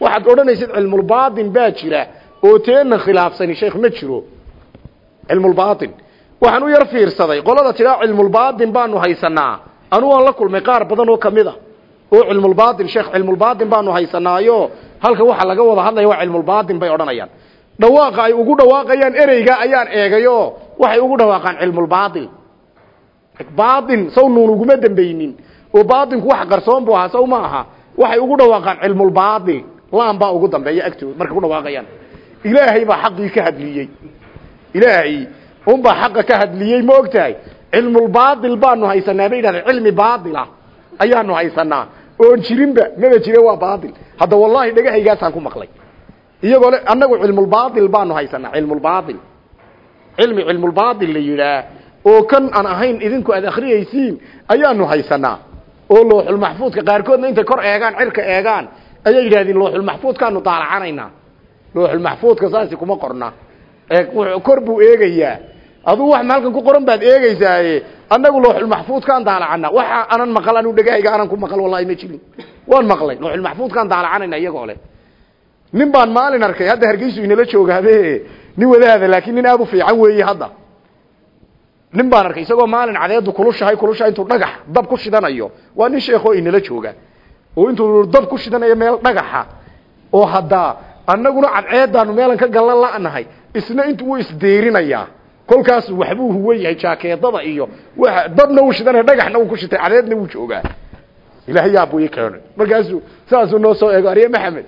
Waxaad odhanaysid cilmulbaatin baa jira oo teenna khilaafsani sheekh ma jiro. Cilmulbaatin waxaan u yar fiirsaday qolada tiraa cilmulbaatin baanu haysanaa anu aan la kulmay qaar badan oo ka mid a oo cilmulbaatin sheekh cilmulbaatin baanu haysanaayo halka waxa laga wada hadlaya waa cilmulbaatin bay odhanayaan. Dhawaaqa ay ugu dhawaaqayaan ereyga ayaan eegayo waxay ugu dhawaaqaan cilmulbaatil baatin saw nuun uguma dambaynin. Oo baatinku wax qarsoon buu ahaa saw ma aha. Waxay ugu dhawaaqaan cilmulbaatil laan baa ugu dambeeya agtooda markay ku dhawaaqayaan. Ilaahay baa xaqii ka hadliyey. Ilaahay unbaa xaqa ka hadliyey ma og tahay cilmulbaatil baanu haysanaa bay yidhahdeen cilmi baatila ayaanu haysanaa. Oon jirinba maba jire waa baatil hadda wallahi dhegahaygaasaan ku maqlay. Iyagoo le annagu cilmulbaatil baanu haysanaa cilmulbaatil cilmi cilmulbaatil la yidhaah oo kan aan ahayn idinku aad akhriyaysiin ayaanu haysanaa. Oo looxulmaxfuudka qaarkoodna intay kor eegaan cirka eegaan ayay yidhahdeen looxulmaxfuudkaanu daalacanaynaa looxulmaxfuudka saasi kuma qorna. Kor buu eegayaa aduu wax halkan ku qoran baad eegeysaaye annagu looxulmaxfuudkaan daalacana. Waxa anan maqal anu dhegahayga anan ku maqal wallahi ma jirin. Waan maqlay. Looxulmaxfuudkaan daalacanayna iyagoo le nin baan maalin arkay hadda hargeysu inala joogaabe nin wadaada laakiin nin aad u fiican weeye hadda. Nin baan arkay isagoo maalin cadeedu kulushahay kulushahay intuu dhagax dab ku shidanayo. Waa nin sheekoo inala jooga. Oo intuu dab ku shidanayo meel dhagaxa. Oo haddaa annaguna cadceedaanu meelan ka gallan la'nahay isna intuu u isdeerinayaa kolkaas waxbuu huwan yahay jaakeedada iyo wa dabna uu shidanaya dhagaxna uu ku shitay cadeedna wuu joogaa. Ilaahay yaabuu ii keenay markaasuu saasuu noo soo eego arya maxamed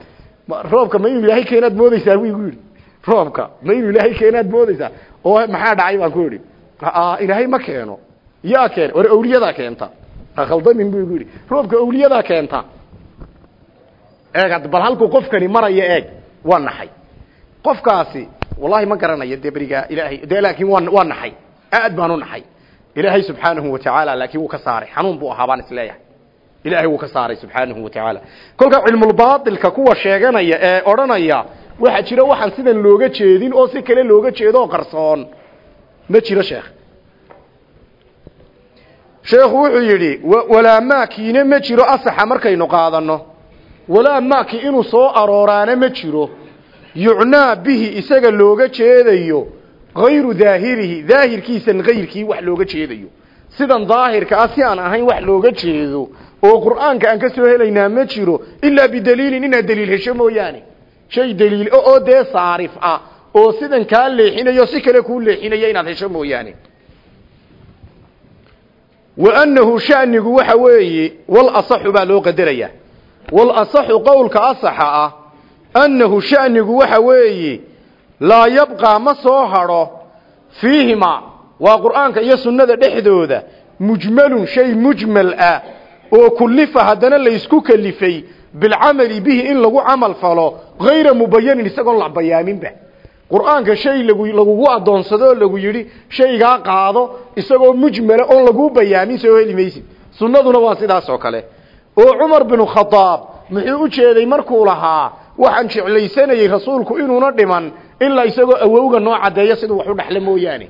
roobka ma inuu ilaahay keenaad moodeysaa buu igu yidhi. Roobka ma inuu ilaahay keenaad moodeysaa oo maxaa dhacay? Baan ku yidhi. Ilaahay ma keeno. Yaa keena war awliyadaa keenta. Khaldamin buu igu yidhi. Roobka awliyadaa keenta. Eeg bal halkuu qofkani maraya eeg waa naxay. Qofkaasi wallahi ma garanayo dee berigaa ilaahay de laakiin waa waa naxay. Aad baan u naxay. Ilaahay subxaanahu watacaala laakiin wuu ka saaray. Xanuun buu ahaa baan is leeyahay ilaahay wuu ka saaray subxaanahu watacaala kolka cilmulbaatilka kuwa sheeganaya ee odhanaya waxaa jira waxaan sidan looga jeedin oo si kale looga jeedo oo qarsoon. Ma jiro sheekh. Sheekhu wuxuu yidhi walaa maakiine ma jiro asaxa markaynu qaadanno. Walaa maaki inuu soo arooraana ma jiro yucnaa bihi isaga looga jeedayo hayru daahirihi daahirkiisan kayrkii wax looga jeedayo. Sidan daahirka ah si aan ahayn wax looga jeedo oo qur'aanka aan ka soo helaynaa ma jiro ilaa bidaliilin inaad daliil hesho mooyaane. Shay daliil oo dee saarif ah oo sidan kaa leexinayo si kale kuu leexinaya inaad hesho mooyaane. Wa annahu shanigu waxa weeye wal asaxu baa loo qadarayaa. Wal qowlka asaxa ah annahu shanigu waxa weeye laa yabqaa ma soo hadho fiihima waa qur'aanka iyo sunnada dhexdooda mujmalun shay mujmal ah oo kullifa haddana laysku kalifay bilcamali bihi in lagu camal falo hayra mubayanin isagoon la bayaaminba qur'aanka shay lagu lagugu adoonsado oo lagu yidhi shaygaa qaado isagoo mujmala oon laguu bayaamin soo heli maysid. Sunnaduna waa sidaas oo kale. Oo cumar binu khadaab muxuu u jeeday markuu lahaa waxaan jeclaysanayey rasuulku inuuna dhiman ilaa isagoo awowga noo caddeeyo siduu wax u dhexle mooyaane.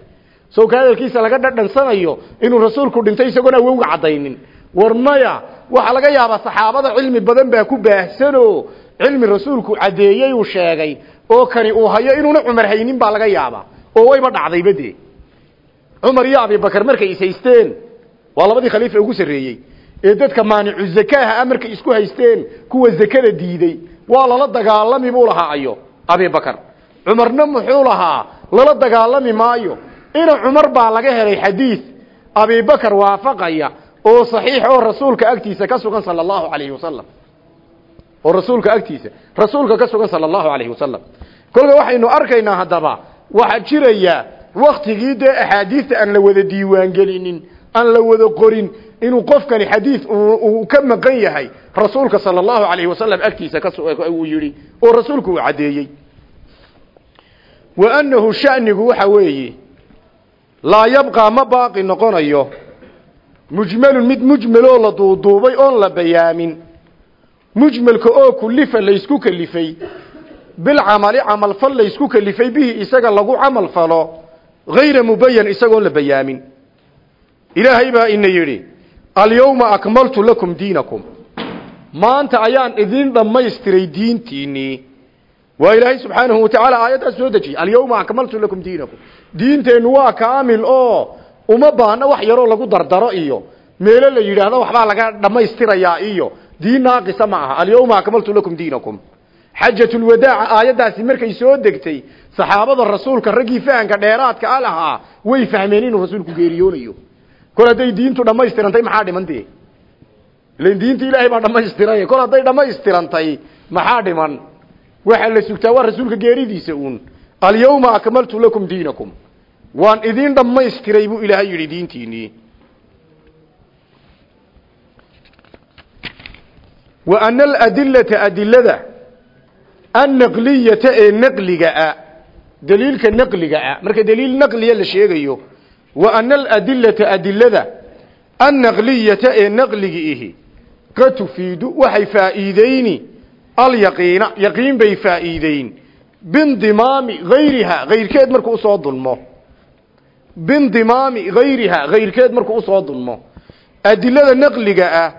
Soo ka hadalkiisa laga dhadhansanayo inuu rasuulku dhintay isagoon awowga caddaynin. War maya waxaa laga yaabaa saxaabada cilmi badan baa ku baahsanoo cilmi rasuulku caddeeyey uu sheegay oo kani uu hayo inuuna cumar haynin baa laga yaabaa oo wayba dhacdayba dee cumar iyo abibakar markay is haysteen waa labadii khaliifa ugu sarreeyey. Ee dadka maanicu zakaaha a markay isku haysteen kuwa zakada diiday waa lala dagaalami buu lahaa ayo abibakar cumarna muxuu lahaa lala dagaalami maayo. Ina cumar baa laga helay xadiid abibakar waafaqaya oo saxiix oo rasuulka agtiisa ka sugan sala allahu calayhi wasalam oo rasuulka agtiisa rasuulka ka sugan sala allahu calayhi wasalam kolka waxaynu arkaynaa haddaba waxaa jiraya waktigii dee axaadiista aan la wada diiwaangelinin aan la wada qorin inuu qofkani xadiid uu ka maqan yahay rasuulka sala allahu calayhi wasalam agtiisa kauu yidhi oo rasuulku uu caddeeyey. Wa annahu shanigu waxa weeye laa yabqaa ma baaqi noqonayo mujmalun mid mujmaloo la duuduubay oon la bayaamin. Mujmalka oo kulifa laysku kalifay bilcamali camalfal laysku kalifay bihi isaga lagu camal falo hayra mubayan isagoon la bayaamin. Ilaahay baa ina yidhi alyawma akmaltu lakum diinakum. Maanta ayaan idin dhammaystiray diintiinnii waa ilaahay subxaanahu watacaala aayaddaas soo dejiyey alyawma akmaltu lakum diinakum. Diinteennu waa kaamil oo uma baahna wax yaroo lagu dardaro iyo meelo la yidhaahdo waxbaa laga dhammaystirayaa iyo diin naaqisa ma aha. Alyawma akmaltu lakum diinakum. Xajatulwadaaca aayaddaasi markay soo degtay saxaabada rasuulka raggii fahanka dheeraadka a lahaa way fahmeen inuu rasuulku geeriyoonayo kol hadday diintu dhammaystirantay maxaa dhiman dee ilan diinta ilaahay baa dhammaystiray kol hadday dhammaystirantay maxaa dhiman? Waxaa la sugtaa waa rasuulka geeridiisa uun. Alyawma akmaltu lakum diinakum. Waan idin dhammaystiray buu ilaahay yidhi diintiinii. Wa ana aladilata adilada annaqliyata ee naqliga ah daliilka naqliga ah marka daliil naqliya la sheegayo wa ana aladilata adilada annaqliyata ee naqligi ihi ka tufiidu waxay faa'iideyni alyaqiina yaqiin bay faa'iideyn bindimaami hayriha hayrkeed markuu u soo dulmo. Bindimaami hayriha hayrkeed markuu u soo dulmo. Adilada naqliga ah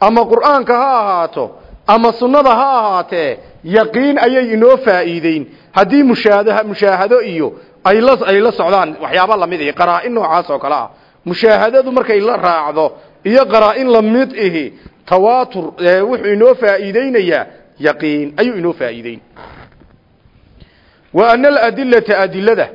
ama qur'aanka ha ahaato ama sunnada ha ahaatee yaqiin ayay inoo faa'iideyn haddii mushaadaha mushaahado iyo ay la ay la socdaan waxyaaba la mid ihi qaraa-in noocaas oo kale ah. Mushaahadadu markay la raacdo iyo qaraa-in la mid ihi tawaatur wuxuu inoo faa'iideynayaa yaqiin ayuu inoo faa'iideyn wa ana aladilata adilada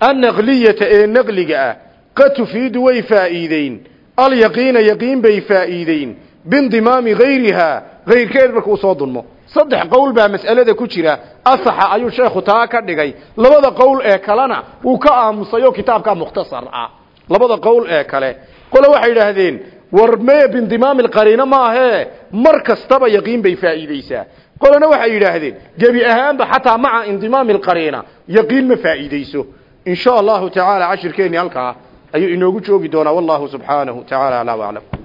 annaqliyata ee naqliga ah qad tufiidu way faa'iideyn alyaqiina yaqiin bay faa'iideyn bindimaami hayrihaa hayrkeed marka u soo dunmo saddex qowl baa mas'alada ku jira. Asaxa ayuu sheekhu taa ka dhigay. Labada qowl ee kalena wuu ka aamusayoo kitaabkaa mukhtasar ah. Labada qowl ee kale. Qole waxay idhaahdeen war mee bindimaami lqariina maahee mar kastaba yaqiin bay faa'iideysaa qolena waxay yidhaahdeen gebi ahaanba xataa maca indimaami lqariina yaqiin ma faa'iideyso in sha allahu tacaala cashirkeeni halkaa ayuu inoogu joogi doonaa. Wallahu subxaanahu tacaala alaa aclam